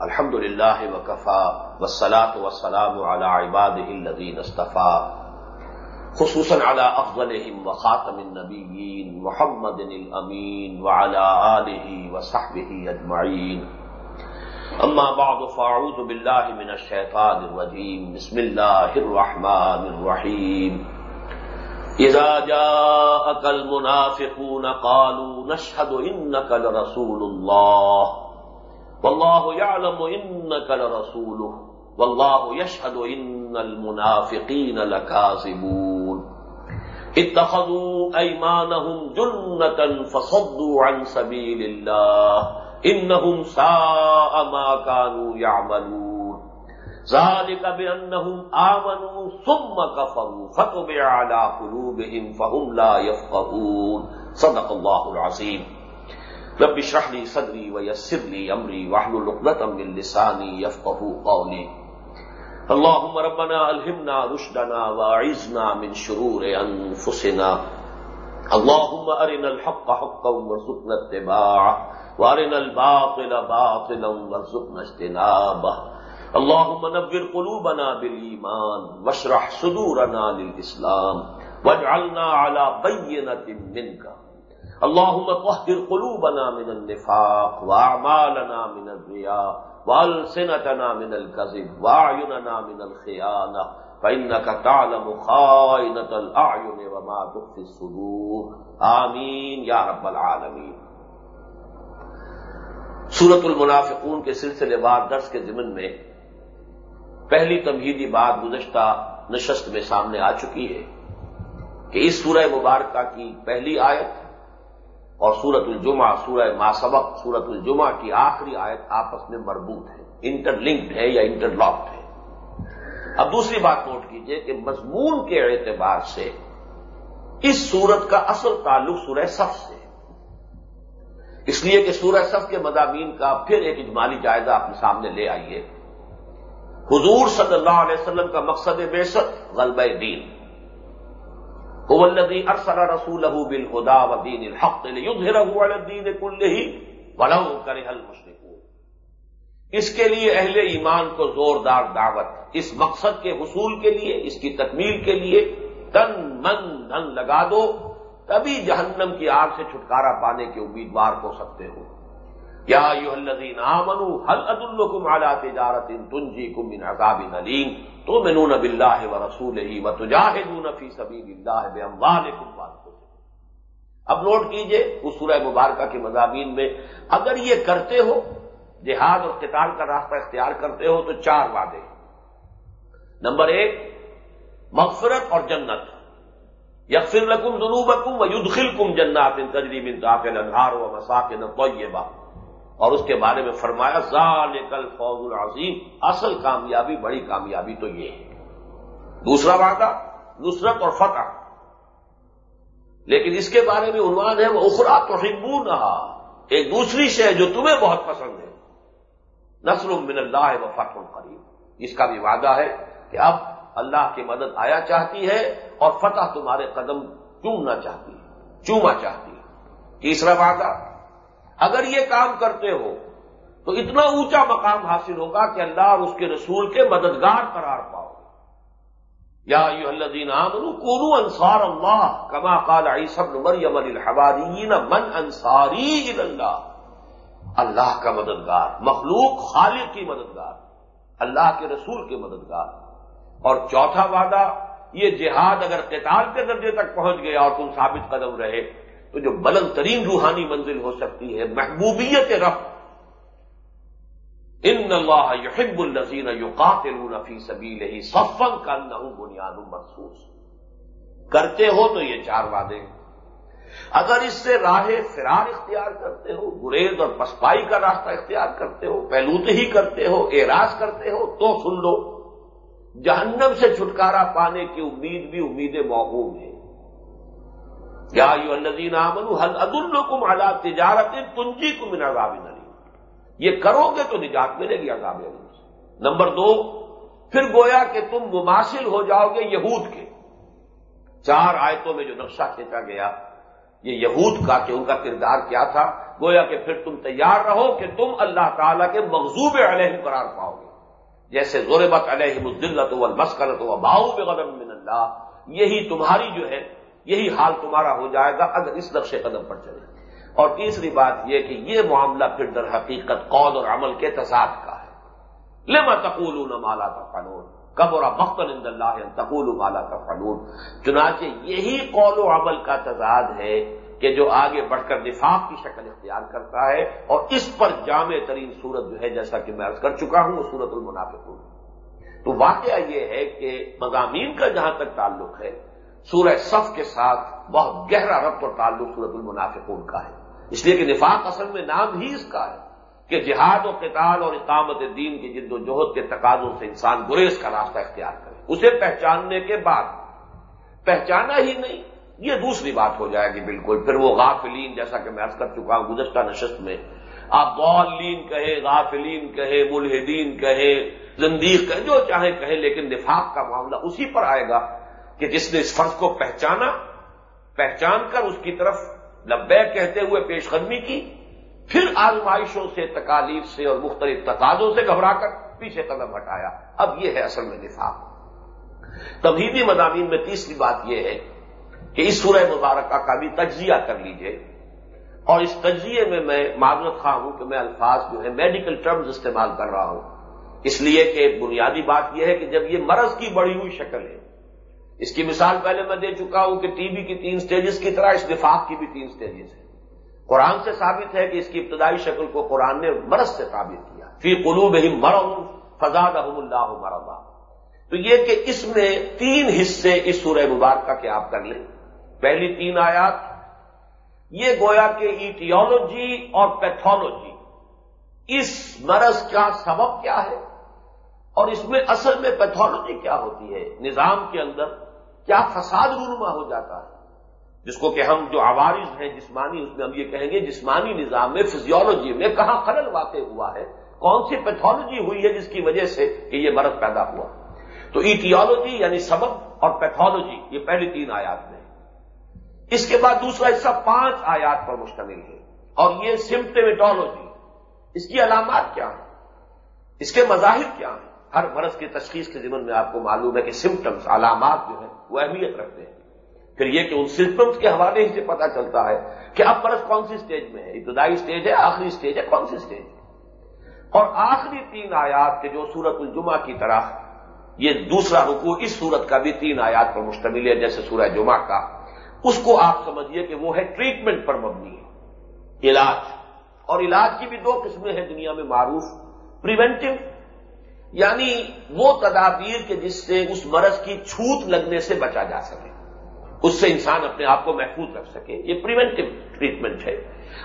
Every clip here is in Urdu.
الحمد لله وكفى والصلاة والسلام على عباده الذين اصطفى خصوصا على أفضلهم وخاتم النبيين محمد الأمين وعلى آله وصحبه أجمعين أما بعد فأعوذ بالله من الشيطان الرجيم بسم الله الرحمن الرحيم إذا جاءك المنافقون قالوا نشهد إنك لرسول الله والله يعلم إنك لرسوله والله يشهد إن المنافقين لكاذبون اتخذوا أيمانهم جنة فصدوا عن سبيل الله إنهم ساء ما كانوا يعملون ذلك بأنهم آمنوا ثم كفروا فتبع على قلوبهم فهم لا يفقهون صدق الله العظيم رب اشرح لي صدري ويسر لي امري واحلل عقدة من لساني يفقهوا قولي. اللهم ربنا الهمنا رشدنا واعذنا من شرور انفسنا اللهم ارنا الحق حقا وارزقنا اتباعه وارنا الباطل باطلا وارزقنا اجتنابه. اللهم نور قلوبنا بالايمان واشرح صدورنا للاسلام واجعلنا على بينه منك. اللهم طهر قلوبنا من النفاق واعمالنا من الرياء والسنتنا من الكذب واعيننا من الخيانه فانك تعلم خائنه الاعين وما تخفي الصدور. آمین یا رب العالمین سورت المنافقون کے سلسلے وار درس کے ضمن میں پہلی تمہیدی بات گزشتہ نشست میں سامنے آ چکی ہے کہ اس سورہ مبارکہ کی پہلی آیت اور سورت الجمہ سورہ ماسبق سورت الجمہ کی آخری آیت آپس میں مربوط ہے انٹر لنکڈ ہے یا انٹر لاکڈ ہے۔ اب دوسری بات نوٹ کیجیے کہ مضمون کے اعتبار سے اس سورت کا اصل تعلق سورہ صف سے اس لیے کہ سورہ صف کے مضامین کا پھر ایک اجمالی جائزہ اپنے سامنے لے آئیے۔ حضور صلی اللہ علیہ وسلم کا مقصد بے غلبہ دین۔ الذي ارسل رسوله بالهدى ودين الحق ليظهره على الدين كله ولو كره المشركون. اس کے لیے اہل ایمان کو زوردار دعوت، اس مقصد کے حصول کے لیے، اس کی تکمیل کے لیے تن من دھن لگا دو، تبھی جہنم کی آگ سے چھٹکارا پانے کے امیدوار ہو سکتے ہو۔ یا الذین آمنوا هل ادلکم علی تجارت تنجیکم من عذاب علیم تو میں نون اب اللہ و رسول ہی و تجاہدون فی سبیل اللہ بے اموالکم اب نوٹ کیجیے اس سورہ مبارکہ کے مضامین میں اگر یہ کرتے ہو، جہاد اور قتال کا راستہ اختیار کرتے ہو تو چار وعدے نمبر ایک، مغفرت اور جنت۔ یکفر لکم ذنوبکم و یدخلکم جنات تجری من تحت الانہار و مساکن طیبہ اور اس کے بارے میں فرمایا ذال کل فوز العظیم، اصل کامیابی، بڑی کامیابی تو یہ ہے۔ دوسرا وعدہ، نصرت اور فتح۔ لیکن اس کے بارے میں عنوان ہے وہ اخرا تو ہبو رہا ایک دوسری شے جو تمہیں بہت پسند ہے۔ نسل من اللہ و فتح قریب۔ اس کا بھی وعدہ ہے کہ اب اللہ کی مدد آیا چاہتی ہے اور فتح تمہارے قدم چومنا چاہتی ہے، چوما چاہتی ہے۔ تیسرا وعدہ اگر یہ کام کرتے ہو تو اتنا اونچا مقام حاصل ہوگا کہ اللہ اور اس کے رسول کے مددگار قرار پاؤ۔ یا یو الدین کونو انصار اللہ کما قال عیسب مریم الحبادین من انصاری اللہ اللہ کا مددگار، مخلوق خالق کی مددگار، اللہ کے رسول کے مددگار۔ اور چوتھا وعدہ، یہ جہاد اگر قتال کے درجے تک پہنچ گیا اور تم ثابت قدم رہے تو جو بلند ترین روحانی منزل ہو سکتی ہے، محبوبیت رف ان اللہ یحب النزین یقاتلون فی سبیلہ صفن کا نہ بنیاد محسوس کرتے ہو تو یہ چار وعدے۔ اگر اس سے راہ فرار اختیار کرتے ہو، گریز اور پسپائی کا راستہ اختیار کرتے ہو پہلوت ہی کرتے ہو، اعراض کرتے ہو، تو سن لو۔ جہنم سے چھٹکارا پانے کی امید بھی امید موقوم ہے۔ یا الذین آمنوا حل عد الکم تجارت تنجی کو من عذاب علی یہ کرو گے تو نجات ملے گی عذاب علی سے نمبر دو، پھر گویا کہ تم مماثل ہو جاؤ گے یہود کے۔ چار آیتوں میں جو نقشہ کھینچا گیا، یہ یہود کا کہ ان کا کردار کیا تھا، گویا کہ پھر تم تیار رہو کہ تم اللہ تعالیٰ کے مغزوب علیہ قرار پاؤ گے۔ جیسے زور بت علیہ مزلت و مسکرت و باؤ بغم من اللہ، یہی تمہاری جو ہے یہی حال تمہارا ہو جائے گا اگر اس نقش قدم پر چلے۔ اور تیسری بات یہ کہ یہ معاملہ پھر در حقیقت قول اور عمل کے تضاد کا ہے۔ لما تقول مالا تفنون قبر مختل اللہ تقول مالا تفنون چنانچہ یہی قول و عمل کا تضاد ہے کہ جو آگے بڑھ کر نفاق کی شکل اختیار کرتا ہے اور اس پر جامع ترین صورت جو ہے جیسا کہ میں عرض کر چکا ہوں، وہ صورت المنافق تو واقعہ یہ ہے کہ مضامین کا جہاں تک تعلق ہے سورہ صف کے ساتھ بہت گہرا ربط اور تعلق صورت المنافقون کا ہے۔ اس لیے کہ نفاق اصل میں نام ہی اس کا ہے کہ جہاد و قتال اور اقامت دین کی جد و جہد کے تقاضوں سے انسان گریز کا راستہ اختیار کرے۔ اسے پہچاننے کے بعد پہچانا ہی نہیں، یہ دوسری بات ہو جائے گی بالکل۔ پھر وہ غافلین، جیسا کہ میں عرض کر چکا ہوں، گزشتہ نشست میں آپ بولین کہے غافلین کہے ملحدین کہے زندیق کہے جو چاہے کہے لیکن نفاق کا معاملہ اسی پر آئے گا کہ جس نے اس فرض کو پہچانا، پہچان کر اس کی طرف لبیک کہتے ہوئے پیش قدمی کی، پھر آزمائشوں سے، تکالیف سے اور مختلف تقاضوں سے گھبرا کر پیچھے قدم ہٹایا۔ اب یہ ہے اصل میں نفاق۔ تبدیلی مضامین میں تیسری بات یہ ہے کہ اس سورہ مبارکہ کا بھی تجزیہ کر لیجیے۔ اور اس تجزیے میں میں معذرت خواہ ہوں کہ میں الفاظ جو ہے میڈیکل ٹرمز استعمال کر رہا ہوں۔ اس لیے کہ بنیادی بات یہ ہے کہ جب یہ مرض کی بڑی ہوئی شکل ہے اس کی مثال پہلے میں دے چکا ہوں کہ ٹی بی کی تین سٹیجز کی طرح اس نفاق کی بھی تین سٹیجز ہیں۔ قرآن سے ثابت ہے کہ اس کی ابتدائی شکل کو قرآن نے مرض سے ثابت کیا۔ فی قلوب ہی مرم فضاد اللہ مربا تو یہ کہ اس میں تین حصے اس سورہ مبارکہ کے آپ کر لیں۔ پہلی تین آیات، یہ گویا کہ ایٹیولوجی اور پیتھولوجی۔ اس مرض کا سبب کیا ہے اور اس میں اصل میں پیتھولوجی کیا ہوتی ہے؟ نظام کے اندر کیا فساد رونما ہو جاتا ہے؟ جس کو کہ ہم جو عوارض ہیں جسمانی، اس میں ہم یہ کہیں گے جسمانی نظام میں فزیولوجی میں کہاں خلل واقع ہوا ہے؟ کون سی پیتھولوجی ہوئی ہے جس کی وجہ سے کہ یہ مرض پیدا ہوا؟ تو ایٹیولوجی یعنی سبب اور پیتھولوجی یہ پہلی تین آیات میں اس کے بعد دوسرا حصہ پانچ آیات پر مشتمل ہے۔ اور یہ سمپٹمیٹولوجی اس کی علامات کیا ہیں؟ اس کے مظاہر کیا ہیں؟ ہر مرض کی تشخیص کے ذمن میں آپ کو معلوم ہے کہ سمٹمس علامات جو ہیں، وہ اہمیت رکھتے ہیں۔ پھر یہ کہ ان سمٹمس کے حوالے ہی سے پتا چلتا ہے کہ اب مرض کون سی اسٹیج میں ہے۔ ابتدائی اسٹیج ہے، آخری اسٹیج ہے، کون سی اسٹیج ہے؟ اور آخری تین آیات کے جو سورت الجمہ کی طرح، یہ دوسرا رکو اس سورت کا بھی تین آیات پر مشتمل ہے، جیسے سورہ جمعہ کا۔ اس کو آپ سمجھیے کہ وہ ہے ٹریٹمنٹ پر مبنی ہے۔ علاج۔ اور علاج کی بھی دو قسمیں ہیں دنیا میں معروف۔ پریونٹو یعنی وہ تدابیر کے جس سے اس مرض کی چھوت لگنے سے بچا جا سکے۔ اس سے انسان اپنے آپ کو محفوظ رکھ سکے۔ یہ پریونٹو ٹریٹمنٹ ہے۔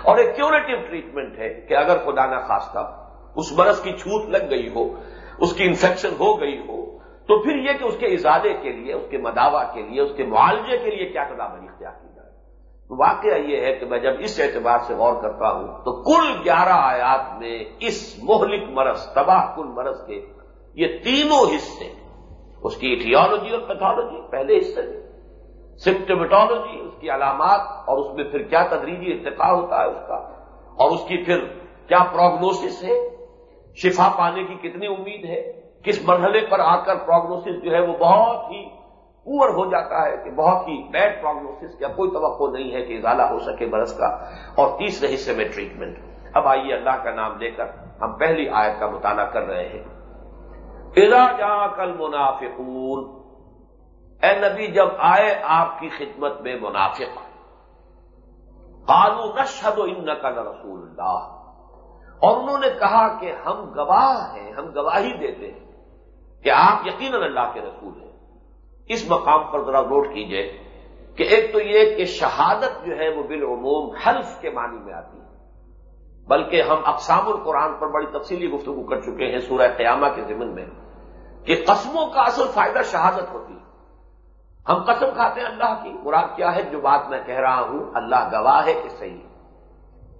اور ایک کیوریٹو ٹریٹمنٹ ہے کہ اگر خدا نہ خواستہ اس مرض کی چھوت لگ گئی ہو، اس کی انفیکشن ہو گئی ہو، تو پھر یہ کہ اس کے ازادے کے لیے، اس کے مداوع کے لیے، اس کے معالجے کے لیے کیا تدابیر اختیار کی جائے۔ واقعہ یہ ہے کہ میں جب اس اعتبار سے غور کرتا ہوں تو کل گیارہ آیات میں اس مہلک مرض، تباہ کل مرض کے یہ تینوں حصے، اس کی ایٹیولوجی اور پیتھولوجی، پہلے حصے میں سمٹمیٹولوجی اس کی علامات، اور اس میں پھر کیا تدریجی ارتقا ہوتا ہے اس کا، اور اس کی پھر کیا پروگنوسس ہے؟ شفا پانے کی کتنی امید ہے؟ کس مرحلے پر آ کر پروگنوسس جو ہے وہ بہت ہی پور ہو جاتا ہے کہ بہت ہی بیڈ پروگنوسس کیا کوئی توقع نہیں ہے کہ اضالہ ہو سکے برس کا۔ اور تیسرے حصے میں ٹریٹمنٹ اب آئیے اللہ کا نام لے کر ہم پہلی آیت کا مطالعہ کر رہے ہیں۔ جا کل منافقون اے نبی جب آئے آپ کی خدمت میں منافق قالو نشد و ان کا رسول اللہ۔ اور انہوں نے کہا کہ ہم گواہ ہیں، ہم گواہی دیتے ہیں کہ آپ یقیناً اللہ کے رسول ہیں۔ اس مقام پر ذرا نوٹ کیجیے کہ ایک تو یہ کہ شہادت جو ہے وہ بالعموم حلف کے معنی میں آتی ہے۔ بلکہ ہم اقسام القرآن پر بڑی تفصیلی گفتگو کر چکے ہیں سورہ قیامہ کے ضمن میں۔ کہ قسموں کا اصل فائدہ شہادت ہوتی ہے۔ ہم قسم کھاتے ہیں اللہ کی۔ مراد کیا ہے؟ جو بات میں کہہ رہا ہوں، اللہ گواہ ہے کہ صحیح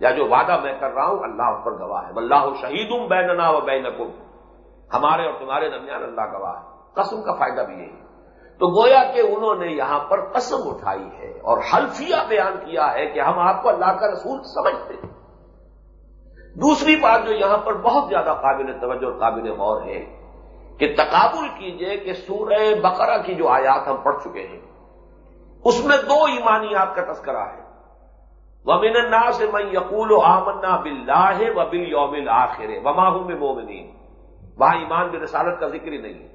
یا جو وعدہ میں کر رہا ہوں، اللہ اس پر گواہ ہے۔ اللہ شہید ہوں بیننا و بینکم۔ ہمارے اور تمہارے درمیان اللہ گواہ ہے۔ قسم کا فائدہ بھی یہی تو گویا کہ انہوں نے یہاں پر قسم اٹھائی ہے اور حلفیہ بیان کیا ہے کہ ہم آپ کو اللہ کا رسول سمجھتے ہیں۔ دوسری بات جو یہاں پر بہت زیادہ قابل توجہ اور قابل غور ہے کہ تقابل کیجیے کہ سورہ بقرہ کی جو آیات ہم پڑھ چکے ہیں، اس میں دو ایمانیات کا تذکرہ ہے۔ ومن النا سے میں یقول و آمنا بلّہ و بل یوم آخر وما ہوں میں مومنین وہاں ایمان بے رسالت کا ذکر ہی نہیں ہے۔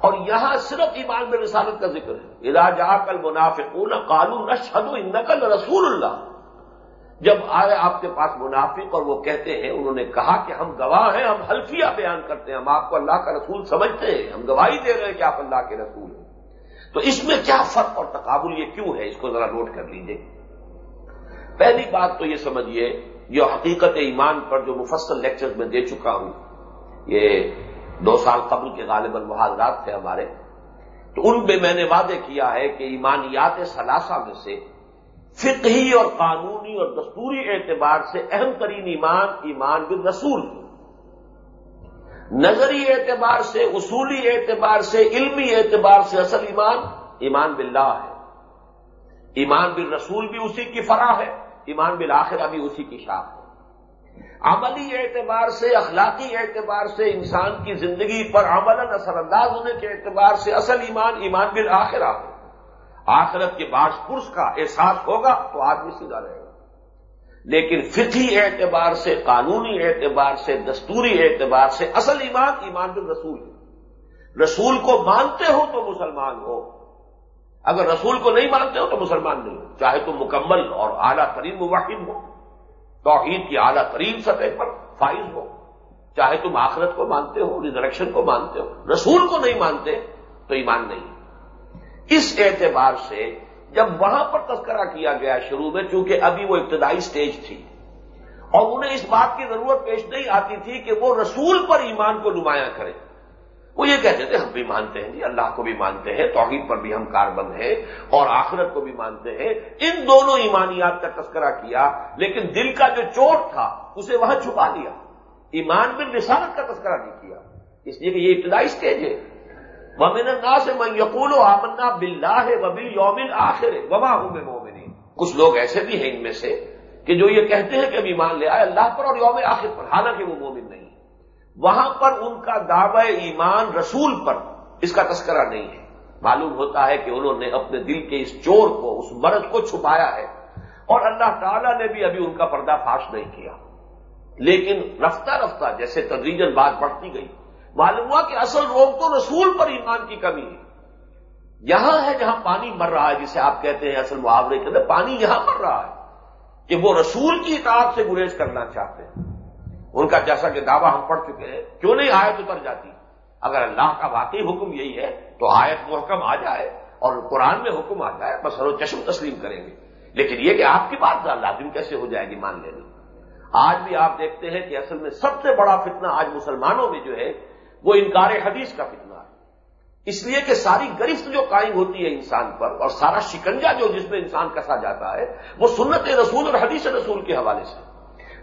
اور یہاں صرف ایمان بے رسالت کا ذکر ہے۔ ادا جا کل منافقون کالو نشد نقل رسول اللہ جب آئے آپ کے پاس منافق اور وہ کہتے ہیں، انہوں نے کہا کہ ہم گواہ ہیں، ہم حلفیہ بیان کرتے ہیں، ہم آپ کو اللہ کا رسول سمجھتے ہیں، ہم گواہی دے رہے ہیں کہ آپ اللہ کے رسول ہیں۔ تو اس میں کیا فرق اور تقابل یہ کیوں ہے؟ اس کو ذرا نوٹ کر لیجیے پہلی بات تو یہ سمجھیے، یہ حقیقت ایمان پر جو مفصل لیکچر میں دے چکا ہوں، یہ دو سال قبل کے غالباً محاذرات تھے ہمارے۔ تو ان میں میں نے وعدے کیا ہے کہ ایمانیات ثلاثہ میں سے فقہی اور قانونی اور دستوری اعتبار سے اہم ترین ایمان ایمان بن رسول نظری اعتبار سے، اصولی اعتبار سے، علمی اعتبار سے اصل ایمان ایمان باللہ ہے۔ ایمان بن رسول بھی اسی کی فرا ہے، ایمان بالآخرہ بھی اسی کی شاخ ہے۔ عملی اعتبار سے، اخلاقی اعتبار سے، انسان کی زندگی پر عمل اثر انداز ہونے کے اعتبار سے اصل ایمان ایمان بالآخرہ ہے۔ آخرت کے باس پرس کا احساس ہوگا تو آدمی سیدھا رہے گا۔ لیکن فطی اعتبار سے، قانونی اعتبار سے، دستوری اعتبار سے اصل ایمان ایمان بن رسول ہے۔ رسول کو مانتے ہو تو مسلمان ہو۔ اگر رسول کو نہیں مانتے ہو تو مسلمان نہیں ہو۔ چاہے تم مکمل اور اعلیٰ ترین مواقع ہو۔ توحید کی اعلیٰ ترین سطح پر فائز ہو۔ چاہے تم آخرت کو مانتے ہو ریزریکشن کو مانتے ہو، رسول کو نہیں مانتے تو ایمان نہیں۔ اس اعتبار سے جب وہاں پر تذکرہ کیا گیا شروع میں، چونکہ ابھی وہ ابتدائی سٹیج تھی، اور انہیں اس بات کی ضرورت پیش نہیں آتی تھی کہ وہ رسول پر ایمان کو نمایاں کریں۔ وہ یہ کہتے تھے، ہم بھی مانتے ہیں جی اللہ کو بھی مانتے ہیں، توحید پر بھی ہم کاربند ہیں، اور آخرت کو بھی مانتے ہیں۔ ان دونوں ایمانیات کا تذکرہ کیا، لیکن دل کا جو چوٹ تھا، اسے وہاں چھپا دیا ایمان بن رسالت کا تذکرہ نہیں کیا۔ اس لیے کہ یہ ابتدائی سٹیج ہے۔ ومن نا سے میں یقول و آمنا بلّہ وبل یومن آخر وبا ہوں مومنی کچھ لوگ ایسے بھی ہیں ان میں سے کہ جو یہ کہتے ہیں کہ اب ایمان لے آئے اللہ پر اور یوم آخر پر، حالانکہ وہ مومن نہیں۔ وہاں پر ان کا دعوی ایمان رسول پر اس کا تذکرہ نہیں ہے۔ معلوم ہوتا ہے کہ انہوں نے اپنے دل کے اس چور کو، اس مرض کو چھپایا ہے۔ اور اللہ تعالی نے بھی ابھی ان کا پردہ فاش نہیں کیا۔ لیکن رفتہ رفتہ، جیسے تدریجن بات بڑھتی گئی معلوم ہوا کہ اصل روگ تو رسول پر ایمان کی کمی ہے۔ یہاں ہے جہاں پانی مر رہا ہے، جسے آپ کہتے ہیں اصل محاورے کے اندر پانی یہاں مر رہا ہے کہ وہ رسول کی اطاعت سے گریز کرنا چاہتے ہیں۔ ان کا جیسا کہ دعویٰ ہم پڑھ چکے ہیں، کیوں نہیں آیت اتر جاتی؟ اگر اللہ کا واقعی حکم یہی ہے، تو آیت محکم آ جائے اور قرآن میں حکم آ جائے، بس ہر چشم تسلیم کریں گے۔ لیکن یہ کہ آپ کی بات لازم کیسے ہو جائے گی، مان لینی آج بھی آپ دیکھتے ہیں کہ اصل میں سب سے بڑا فتنہ آج مسلمانوں میں جو ہے وہ انکار حدیث کا فتنہ ہے۔ اس لیے کہ ساری گرفت جو قائم ہوتی ہے انسان پر اور سارا شکنجا جو جس میں انسان کسا جاتا ہے، وہ سنت رسول اور حدیث رسول کے حوالے سے۔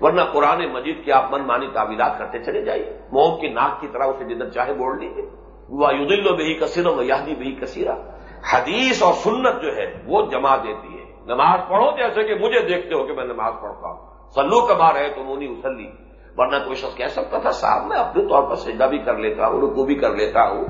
ورنہ قرآن مجید کی آپ من مانی تعویلات کرتے چلے جائیے۔ موم کی ناک کی طرح اسے جدھر چاہے بول لیجیے۔ وہ یدل و بہی کثیر و یادی بہی کثیرہ حدیث اور سنت جو ہے، وہ جمع دیتی ہے۔ نماز پڑھو جیسے کہ مجھے دیکھتے ہو کہ میں نماز پڑھتا ہوں۔ سلو کما رہے تو مونی اسلی۔ ورنہ کوئی شخص کہہ سکتا تھا، صاحب، میں اپنے طور پر سجدہ بھی کر لیتا ہوں رکو بھی کر لیتا ہوں.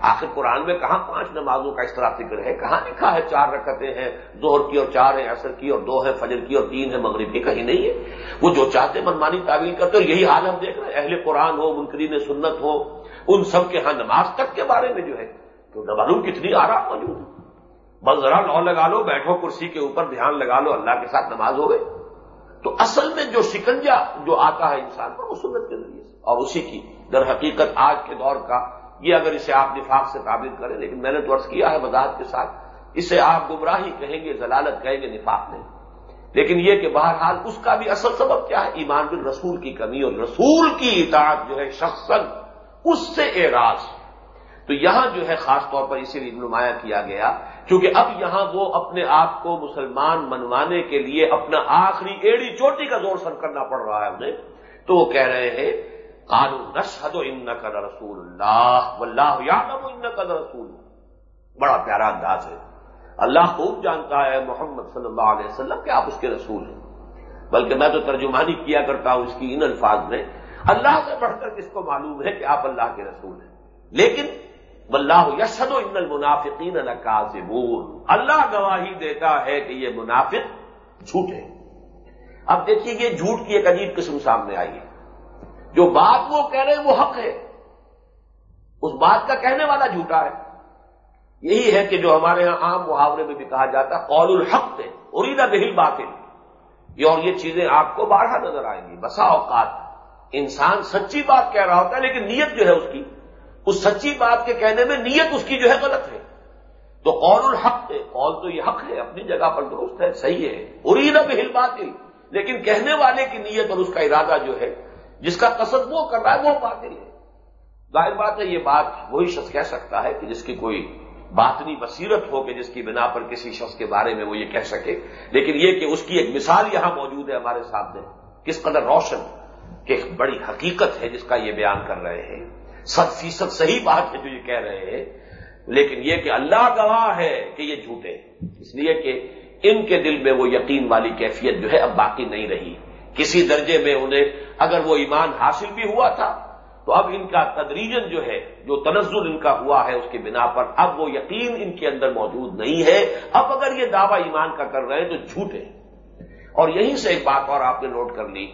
آخر قرآن میں کہاں پانچ نمازوں کا اس طرح فکر ہے؟ کہاں لکھا ہے چار رکعتیں ہیں زہر کی اور چار ہیں، عصر کی اور دو ہے فجر کی اور تین ہے مغرب کی کہیں نہیں ہے؟ وہ جو چاہتے منمانی تعویل کرتے اور یہی حال ہم دیکھ رہے ہیں، اہل قرآن ہو، منکرین سنت ہو، ان سب کے ہاں نماز تک کے بارے میں جو ہے، تو معلوم کتنی آرام موجود ہے۔ بس ذرا لو لگا لو، بیٹھو کرسی کے اوپر، دھیان لگا لو، اللہ کے ساتھ نماز ہو گئی۔ تو اصل میں جو شکنجا جو آتا ہے انسان پر وہ سنت کے ذریعے سے۔ اور اسی کی در حقیقت آج کے دور کا یہ اگر اسے آپ نفاق سے تعبیر کریں، لیکن میں نے تو عرض کیا ہے وضاحت کے ساتھ، اسے آپ گمراہی کہیں گے، ضلالت کہیں گے، نفاق نہیں۔ لیکن یہ کہ بہرحال اس کا بھی اصل سبب کیا ہے؟ ایمان بن رسول کی کمی اور رسول کی اطاعت جو ہے شخصن اس سے اعراض۔ تو یہاں جو ہے خاص طور پر اسی لیے نمایاں کیا گیا کیونکہ اب یہاں وہ اپنے آپ کو مسلمان منوانے کے لیے اپنا آخری ایڑی چوٹی کا زور سر کرنا پڑ رہا ہے انہیں، تو وہ کہہ رہے ہیں قانون نشد و ان کا رسول اللہ و اللہ ان کا رسول بڑا پیارا انداز ہے۔ اللہ خوب جانتا ہے محمد صلی اللہ علیہ وسلم کہ آپ اس کے رسول ہیں۔ بلکہ میں تو ترجمانی کیا کرتا ہوں اس کی ان الفاظ میں۔ اللہ سے بڑھ کر کس کو معلوم ہے کہ آپ اللہ کے رسول ہیں؟ لیکن واللہ یشد و ان المنافقین الکاذبون اللہ گواہی دیتا ہے کہ یہ منافق جھوٹے اب دیکھیے یہ جھوٹ کی ایک عجیب قسم سامنے آئی ہے۔ جو بات وہ کہہ رہے ہیں وہ حق ہے۔ اس بات کا کہنے والا جھوٹا ہے۔ یہی ہے کہ جو ہمارے یہاں عام محاورے میں بھی کہا جاتا ہے، قول الحق تھے اریدا بہل باطل یہ اور یہ چیزیں آپ کو بارہ نظر آئیں گی۔ بسا اوقات انسان سچی بات کہہ رہا ہوتا ہے، لیکن نیت جو ہے اس کی اس سچی بات کے کہنے میں نیت اس کی جو ہے غلط ہے۔ تو قول الحق ہے۔ قول تو یہ حق ہے، اپنی جگہ پر درست ہے، صحیح ہے۔ ارید اب ہل باطل لیکن کہنے والے کی نیت اور اس کا ارادہ جو ہے، جس کا قصد وہ کر رہا ہے، وہ باطل ہے۔ ظاہر بات ہے، یہ بات وہی شخص کہہ سکتا ہے کہ جس کی کوئی باطنی بصیرت ہو کہ جس کی بنا پر کسی شخص کے بارے میں وہ یہ کہہ سکے۔ لیکن یہ کہ اس کی ایک مثال یہاں موجود ہے ہمارے سامنے، کس قدر روشن، کہ بڑی حقیقت ہے جس کا یہ بیان کر رہے ہیں۔ ست فیصد صحیح بات ہے جو یہ کہہ رہے ہیں۔ لیکن یہ کہ اللہ گواہ ہے کہ یہ جھوٹے اس لیے کہ ان کے دل میں وہ یقین والی کیفیت جو ہے اب باقی نہیں رہی۔ کسی درجے میں انہیں اگر وہ ایمان حاصل بھی ہوا تھا، تو اب ان کا تدریجن جو ہے، جو تنزل ان کا ہوا ہے اس کے بنا پر، اب وہ یقین ان کے اندر موجود نہیں ہے۔ اب اگر یہ دعوی ایمان کا کر رہے ہیں تو جھوٹے اور یہیں سے ایک بات اور آپ نے نوٹ کر لی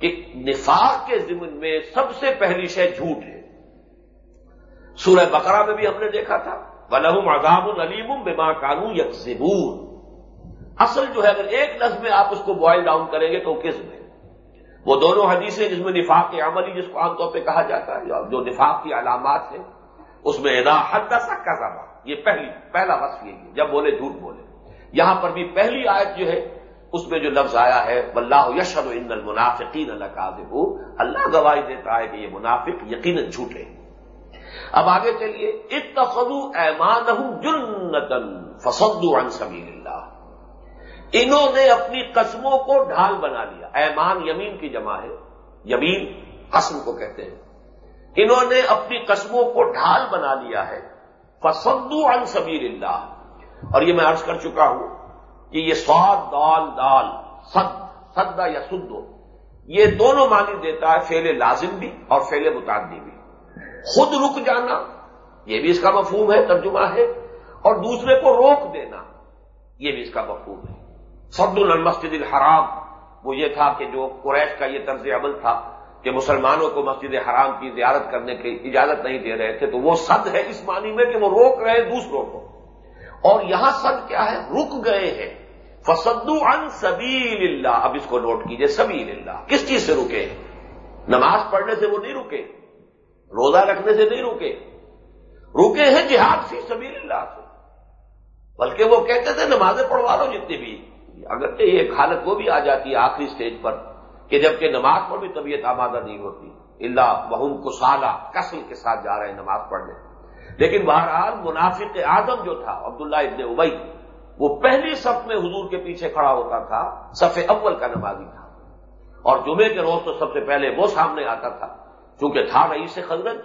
کہ نفاق کے ضمن میں سب سے پہلی شے جھوٹ ہے۔ سورہ بقرہ میں بھی ہم نے دیکھا تھا۔ بلحم عذاب العلیم بما کانو یکسبون اصل جو ہے، اگر ایک لفظ میں آپ اس کو بوائل ڈاؤن کریں گے تو کس میں؟ وہ دونوں حدیثیں جس میں نفاق عملی جس کو عام طور پہ کہا جاتا ہے، جو نفاق کی علامات ہیں، اس میں ادا حد تک کا یہ پہلی، پہلا وصف یہی ہے۔ جب بولے، جھوٹ بولے۔ یہاں پر بھی پہلی آیت جو ہے، اس میں جو لفظ آیا ہے بلّہ یشد ان المنافقین اللہ کا اللہ گواہی دیتا ہے کہ یہ منافق یقیناً جھوٹے اب آگے چلیے اتخذو ایمان جنتن فسدو عن سبیل اللہ انہوں نے اپنی قسموں کو ڈھال بنا لیا۔ ایمان یمین کی جمع ہے، یمین قسم کو کہتے ہیں۔ انہوں نے اپنی قسموں کو ڈھال بنا لیا ہے فسدو عن سبیل اللہ اور یہ میں عرض کر چکا ہوں کہ یہ سواد، دال دال سد سدا یا سدو یہ دونوں معنی دیتا ہے فیل لازم بھی اور فیل متعدی بھی۔ خود رک جانا، یہ بھی اس کا مفہوم ہے، ترجمہ ہے، اور دوسرے کو روک دینا، یہ بھی اس کا مفہوم ہے۔ سد المسجد الحرام، وہ یہ تھا کہ جو قریش کا یہ طرز عمل تھا کہ مسلمانوں کو مسجد حرام کی زیارت کرنے کی اجازت نہیں دے رہے تھے، تو وہ صد ہے اس معنی میں کہ وہ روک رہے ہیں دوسروں کو۔ اور یہاں صد کیا ہے؟ رک گئے ہیں۔ فسدو ان سبیل اللہ اب اس کو نوٹ کیجیے، سبیل اللہ، کس چیز سے رکے نماز پڑھنے سے وہ نہیں رکے۔ روزہ رکھنے سے نہیں روکے۔ روکے ہیں جہاد فی سبیل اللہ سے۔ بلکہ وہ کہتے تھے نمازیں پڑھوا لو جتنی بھی۔ اگرچہ یہ ایک حالت وہ بھی آ جاتی ہے آخری سٹیج پر کہ جبکہ نماز پر بھی طبیعت آبادہ نہیں ہوتی۔ اللہ بہن کو سالہ کسل کے ساتھ جا رہے ہیں نماز پڑھنے۔ لیکن بہرحال منافق اعظم جو تھا، عبداللہ ابن ابئی وہ پہلی صف میں حضور کے پیچھے کھڑا ہوتا تھا، صف اول کا نمازی تھا۔ اور جمعے کے روز تو سب سے پہلے وہ سامنے آتا تھا۔ چونکہ تھا رئیس خزرت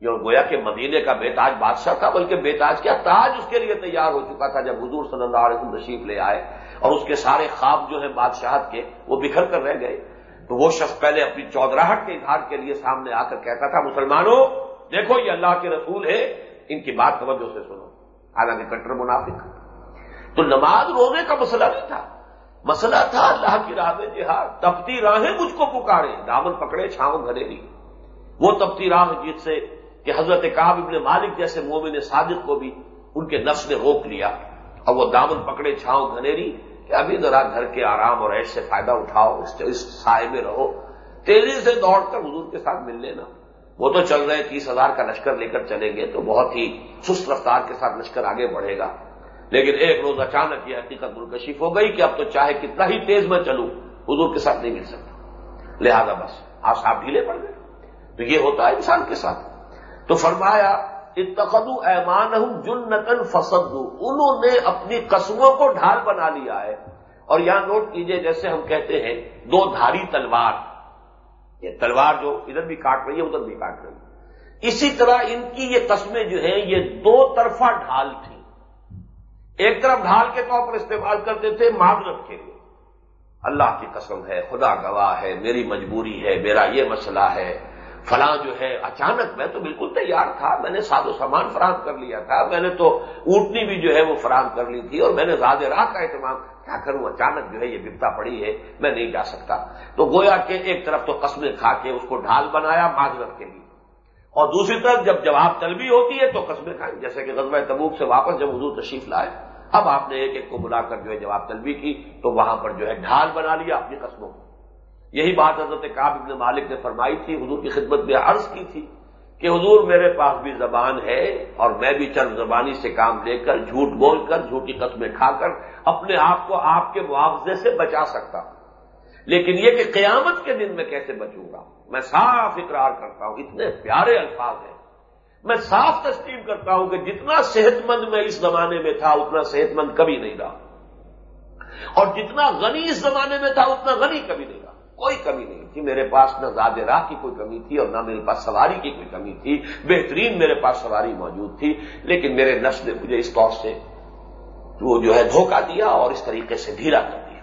یہ گویا کہ مدینے کا بے تاج بادشاہ تھا، بلکہ بے تاج کیا تاج اس کے لیے تیار ہو چکا تھا جب حضور صلی اللہ علیہ وسلم تشریف لے آئے اور اس کے سارے خواب جو ہیں بادشاہت کے، وہ بکھر کر رہ گئے۔ تو وہ شخص پہلے اپنی چودراہٹ کے اظہار کے لیے سامنے آ کر کہتا تھا، مسلمانوں، دیکھو یہ اللہ کے رسول ہے ان کی بات توجہ سے سنو۔ حالانکہ کٹر منافق۔ تو نماز رونے کا مسئلہ نہیں تھا۔ مسئلہ تھا، اللہ کی راہ میں جہاد۔ تپتی راہیں مجھ کو پکارے، دامن پکڑے، چھاؤں گھریری وہ تپتی راہ جس سے کہ حضرت کاب ابن مالک جیسے مومن صادق کو بھی ان کے نفس نے روک لیا۔ اور وہ دامن پکڑے، چھاؤں گھنیری کہ ابھی ذرا گھر کے آرام اور عیش سے فائدہ اٹھاؤ اس سائے میں رہو۔ تیزی سے دوڑ کر حضور کے ساتھ مل لینا۔ وہ تو چل رہے، تیس ہزار کا لشکر لے کر چلیں گے تو بہت ہی سست رفتار کے ساتھ لشکر آگے بڑھے گا۔ لیکن ایک روز اچانک یہ حقیقت منکشف ہو گئی کہ اب تو چاہے کتنا ہی تیز میں چلوں، حضور کے ساتھ نہیں مل سکتا۔ لہذا بس، آپ صاحب ڈھیلے پڑ گئے۔ تو یہ ہوتا ہے انسان کے ساتھ۔ تو فرمایا اتخذو ایمان جنتن فسد انہوں نے اپنی قسموں کو ڈھال بنا لیا ہے۔ اور یہاں نوٹ کیجیے، جیسے ہم کہتے ہیں، دو دھاری تلوار۔ یہ تلوار جو ادھر بھی کاٹ رہی ہے، ادھر بھی کاٹ رہی ہے۔ اسی طرح ان کی یہ قسمیں جو ہیں، یہ دو طرفہ ڈھال تھی ایک طرف ڈھال کے طور پر استعمال کرتے تھے معذرت کے لیے۔ اللہ کی قسم ہے، خدا گواہ ہے، میری مجبوری ہے، میرا یہ مسئلہ ہے۔ فلاں جو ہے، اچانک میں تو بالکل تیار تھا، میں نے ساد و سامان فراہم کر لیا تھا۔ میں نے تو اونٹنی بھی جو ہے وہ فراہم کر لی تھی اور میں نے زیادہ راہ کا اہتمام، کیا کروں؟ اچانک جو ہے یہ بپتا پڑی ہے، میں نہیں جا سکتا۔ تو گویا کہ ایک طرف تو قسمیں کھا کے اس کو ڈھال بنایا معذرت کے لیے۔ اور دوسری طرف جب جواب طلبی ہوتی ہے تو قسمیں کھائیں، جیسے کہ غزوہ تبوک سے واپس جب حضور تشریف لائے۔ اب آپ نے ایک ایک کو بلا کر جو ہے جواب طلبی کی تو وہاں پر جو ہے ڈھال بنا لیا اپنی قسموں کو۔ یہی بات حضرت کاب ابن مالک نے فرمائی تھی، حضور کی خدمت میں عرض کی تھی کہ حضور میرے پاس بھی زبان ہے اور میں بھی چرم زبانی سے کام لے کر، جھوٹ بول کر، جھوٹی قسمیں کھا کر اپنے آپ کو آپ کے معاوضے سے بچا سکتا ہوں۔ لیکن یہ کہ قیامت کے دن میں کیسے بچوں گا؟ میں صاف اقرار کرتا ہوں، اتنے پیارے الفاظ ہیں۔ میں صاف تسلیم کرتا ہوں کہ جتنا صحت مند میں اس زمانے میں تھا، اتنا صحت مند کبھی نہیں رہا۔ اور جتنا غنی اس زمانے میں تھا، اتنا غنی کبھی نہیں رہا۔ کوئی کمی نہیں تھی۔ میرے پاس نہ زیادہ راہ کی کوئی کمی تھی اور نہ میرے پاس سواری کی کوئی کمی تھی۔ بہترین میرے پاس سواری موجود تھی، لیکن میرے نس نے مجھے اس طور سے وہ جو ہے دھوکہ دیا اور اس طریقے سے ڈھیلا کر دیا۔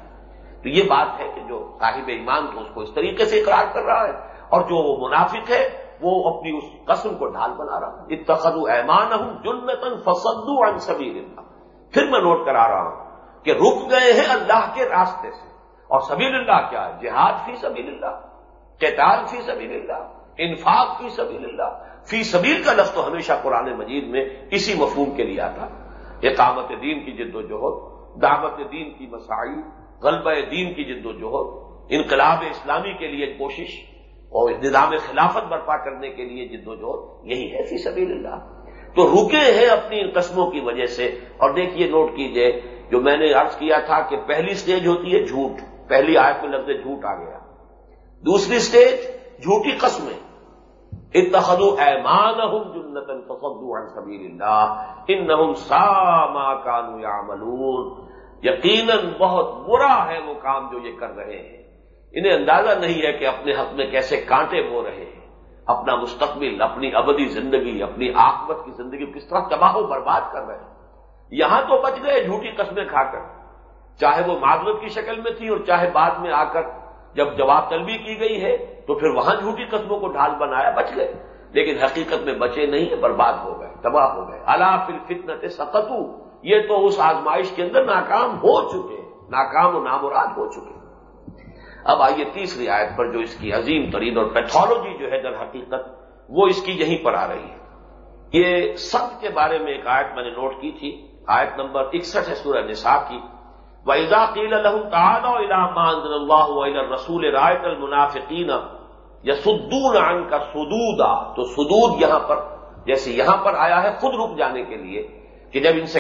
تو یہ بات ہے کہ جو صاحب ایمان تو اس کو اس طریقے سے اقرار کر رہا ہے اور جو وہ منافق ہے وہ اپنی اس قسم کو ڈھال بنا رہا ہے اتخذ ایمان ہوں جنتن فسدو ان سبھی پھر میں نوٹ کرا رہا ہوں کہ رک گئے ہیں اللہ کے راستے سے۔ اور سبیل اللہ کیا ہے؟ جہاد فی سبیل اللہ قتال فی سبیل اللہ انفاق فی سبیل اللہ فی سبیل کا لفظ تو ہمیشہ قرآن مجید میں اسی مفہوم کے لیے آتا۔ اقامت دین کی جد و جہد، دعوت دین کی مسائی غلبہ دین کی جد و جہد، انقلاب اسلامی کے لیے کوشش۔ اور نظام خلافت برپا کرنے کے لیے جد و جہد یہی ہے فی سبیل اللہ۔ تو رکے ہیں اپنی ان قسموں کی وجہ سے۔ اور دیکھیے، نوٹ کیجیے، جو میں نے عرض کیا تھا کہ پہلی سٹیج ہوتی ہے جھوٹ۔ پہلی آیت میں لفظ جھوٹ آ گیا۔ دوسری سٹیج جھوٹی قسمیں۔ اتخذوا ایمانہم جنتا فصدوا عن سبیل اللہ انہم سا ما کانوا یعملون یقیناً بہت برا ہے وہ کام جو یہ کر رہے ہیں۔ انہیں اندازہ نہیں ہے کہ اپنے حق میں کیسے کانٹے بو رہے ہیں۔ اپنا مستقبل، اپنی ابدی زندگی، اپنی آکمت کی زندگی کس طرح تباہ و برباد کر رہے ہیں۔ یہاں تو بچ گئے جھوٹی قسمیں کھا کر۔ چاہے وہ معذرت کی شکل میں تھی اور چاہے بعد میں آ کر جب جواب طلبی کی گئی ہے، تو پھر وہاں جھوٹی قسموں کو ڈھال بنایا، بچ گئے۔ لیکن حقیقت میں بچے نہیں برباد ہو گئے، تباہ ہو گئے۔ اللہ پھر فتنت سقتو یہ تو اس آزمائش کے اندر ناکام ہو چکے ناکام و نامراد ہو چکے اب آئیے تیسری آیت پر جو اس کی عظیم ترین اور پیتھولوجی جو ہے در حقیقت، وہ اس کی یہیں پر آ رہی ہے۔ یہ سب کے بارے میں ایک آیت میں نے نوٹ کی تھی۔ آیت نمبر اکسٹھ ہے سورہ نساء کی۔ وَإِذَا قِيلَ لَهُمْ تَعَالَوْا إِلَىٰ مَا أَنزَلَ اللَّهُ وَإِلَى الرَّسُولِ رَأَيْتَ الْمُنَافِقِينَ يَصُدُّونَ عَنكَ صُدُودًا تو سدود یہاں پر، جیسے یہاں پر آیا ہے، خود رک جانے کے لیے کہ جب ان سے